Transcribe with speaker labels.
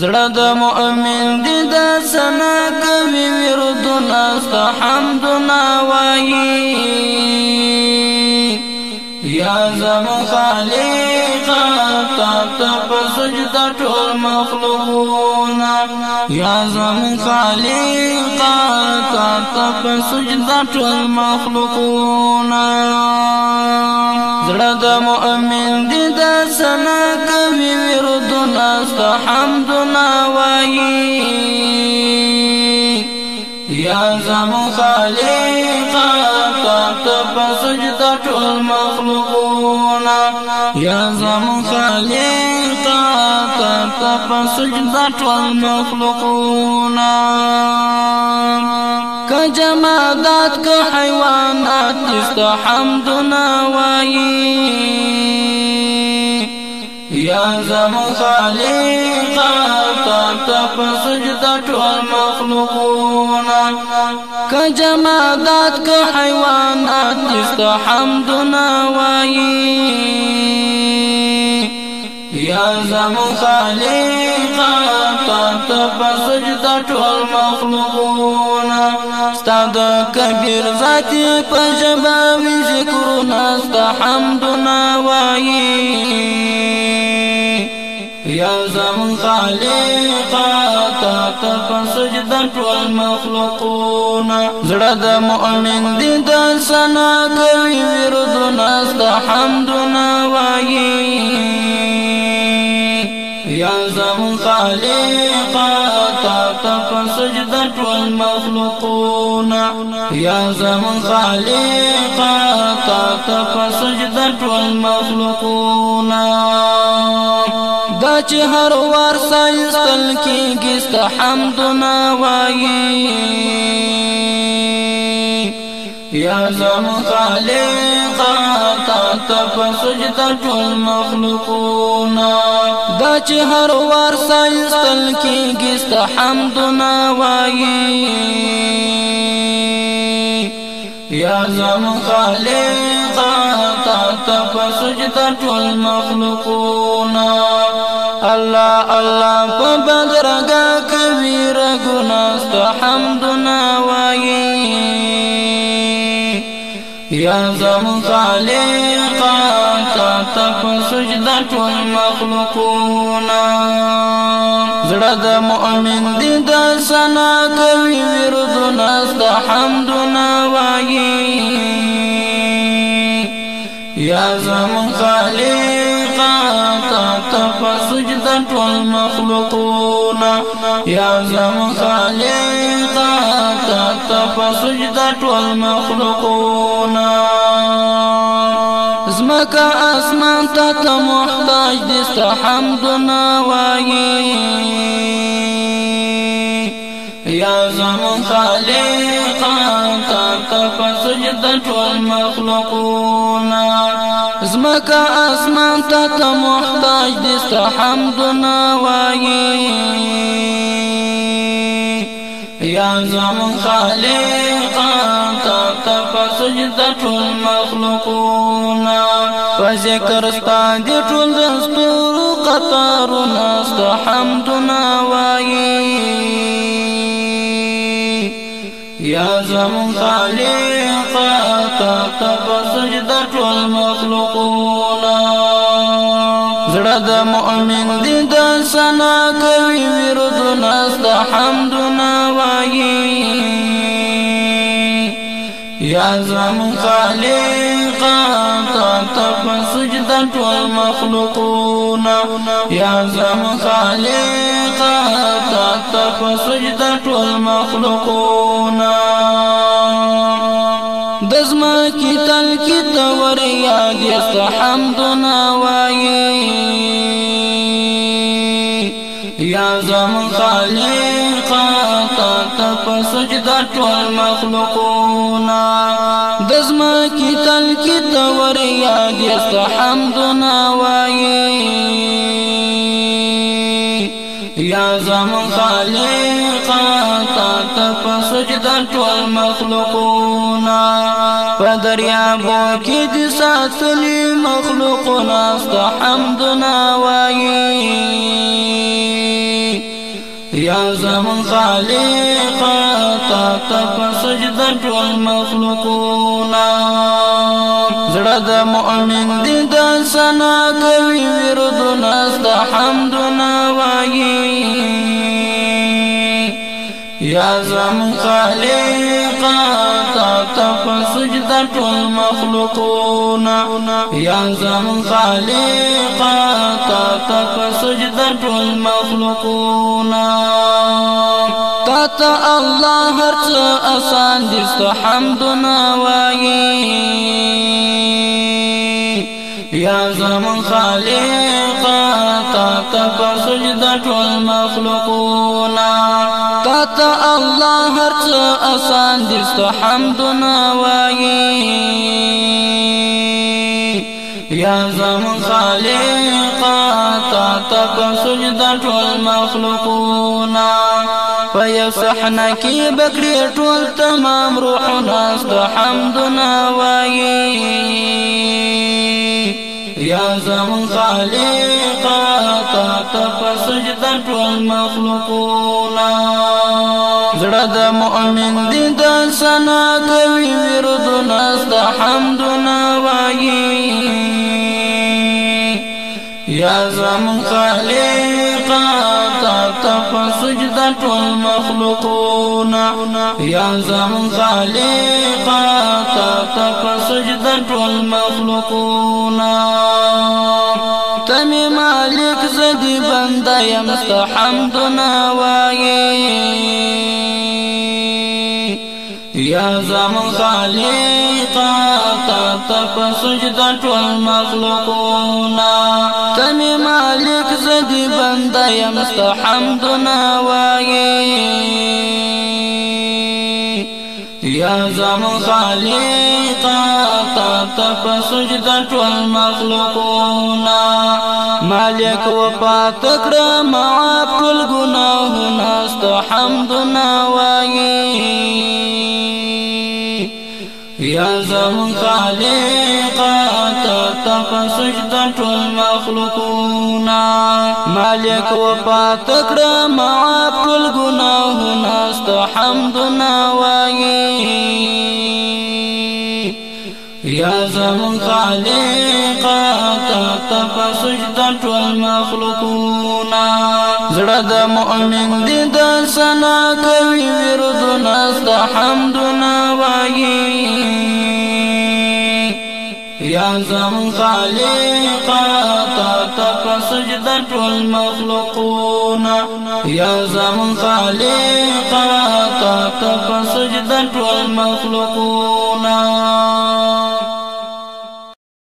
Speaker 1: زړه د مؤمن دي د سنا کوي وردنا است حمدنا وایي. یا زم خالق. تا تپ سجدا ټول مخلوقنا یا زم خالق تا تپ سجدا ټول مخلوقنا زړه د مؤمن دي د سنا کوي وردنا است حمدنا وایي یا زم خالق تا تپ سجدا ټول مخلوقنا یا زم خالق تا تپ سجدا ټول مخلوقنا کجمادات که حیوانات استحمدنا وایي یا زم خالق تا تپ سجدا ټول کجمادات که حیوانات استحمدنا وایي زمو خالقا تا په سجدا ټول مخلوقونه. ستا د کبیر ذات په جبا وی ذکرونه ستا حمدنا وایي. یا زمو خالقا تا په سجدا ټول مخلوقونه. زړه د مؤمن دي د سنا کوي ورذنا ستا حمدنا وایي. زم خالق تا تپ سجده ټول مخلوقون یا زم خالق تا تپ سجده ټول مخلوقون دا چې هر وار سایستل کېږي ست حمدنا وایي یا زم خالق تا تپ سجده ټول مخلوقنا دا چې هر وار یا زم خالق تا تپ سجده ټول مخلوقنا الله الله په بدرګه کوي رګنا ست حمدنا یا زم خالق ته په سجده ټول مخلوقونه. زړه د مؤمن دی د سنا کوي وردونه د حمدونه وایي. یا زم خالقا ته په سجده ټول مخلوقونه. یا زم خالقا ته په سجده ټول مخلوقونه. زمکا اسمان تا ته محتاج دي ست حمدنا وایي یا زم خالق تا تپ سجده ټول مخلوقنا زمکا اسمان تا ته محتاج دي ست حمدنا وایي یا زم خالق تا تپ سجده ټول مخلوقنا فذكر ستا دي ټول دستور قطارنا ست حمدنا وایي یا زم خالق تا سجده ټول مخلوقنا زړه د مؤمن دي د سنا کوي وردنا ست حمدنا وایي یا زم خالق تا تپ سجده ټول یا زم خالق تا تپ سجده ټول دزما کی تل کی تور یاد است حمدنا وایي یا زم سجده ټول دزما کی تل کی تور یاد است حمدنا وایي یا زم خالق تا تپ سجده ټول مخلوقنا په دریابو کې د ساتلي وایي یا زمون خالق تا تا سجده ټول مخلوقونا. زړه د مؤمن دي د سنا کوي ورد است حمدنا وایي. یا زمون خالق سجدة ټول مخلوقونا یا زمون خالق تا تا سجدة ټول مخلوقونا تا الله هر څه آسان دي ست حمدنا وایي یا زمون خالق تا سجدة ټول مخلوقونا آسان دي ست حمدنا وایي یا زمون خالق تا تا سجده ټول مخلوقونا۔ په صحنه ټول تمام روحنا ست حمدنا وایي یا زمون خالق تا تا سجده ټول مخلوقونا۔ د مؤمن دي د سنا کوي ورد نست حمدنا وایي یا زم خالق تا ټول مخلوقونا یا زم خالق تا ټول مخلوقونا تمی مالک زدی بنده یم حمدنا وایي زمون خالق تا تا سجدة ټول مخلوقونا تمی مالک زدی بنده یم حمدنا وایي یا زمون خالق تا تا سجدة ټول مخلوقونا مالک و پاتکړه معاف ټول ګناهونه وایي یا زمون خالق تا سجده ټول مخلوقونا مالک و پاتکړه معاف ټول ګناهونه است حمدنا وایي. یا زمون خالق تا سجده ټول مخلوقونا زړه د مؤمن دي د سنا کوي ورد نست حمدنا وایي یا زمون خالق تا تا سجده ټول مخلوقونا یا زمون خالق تا تا سجده ټول مخلوقونا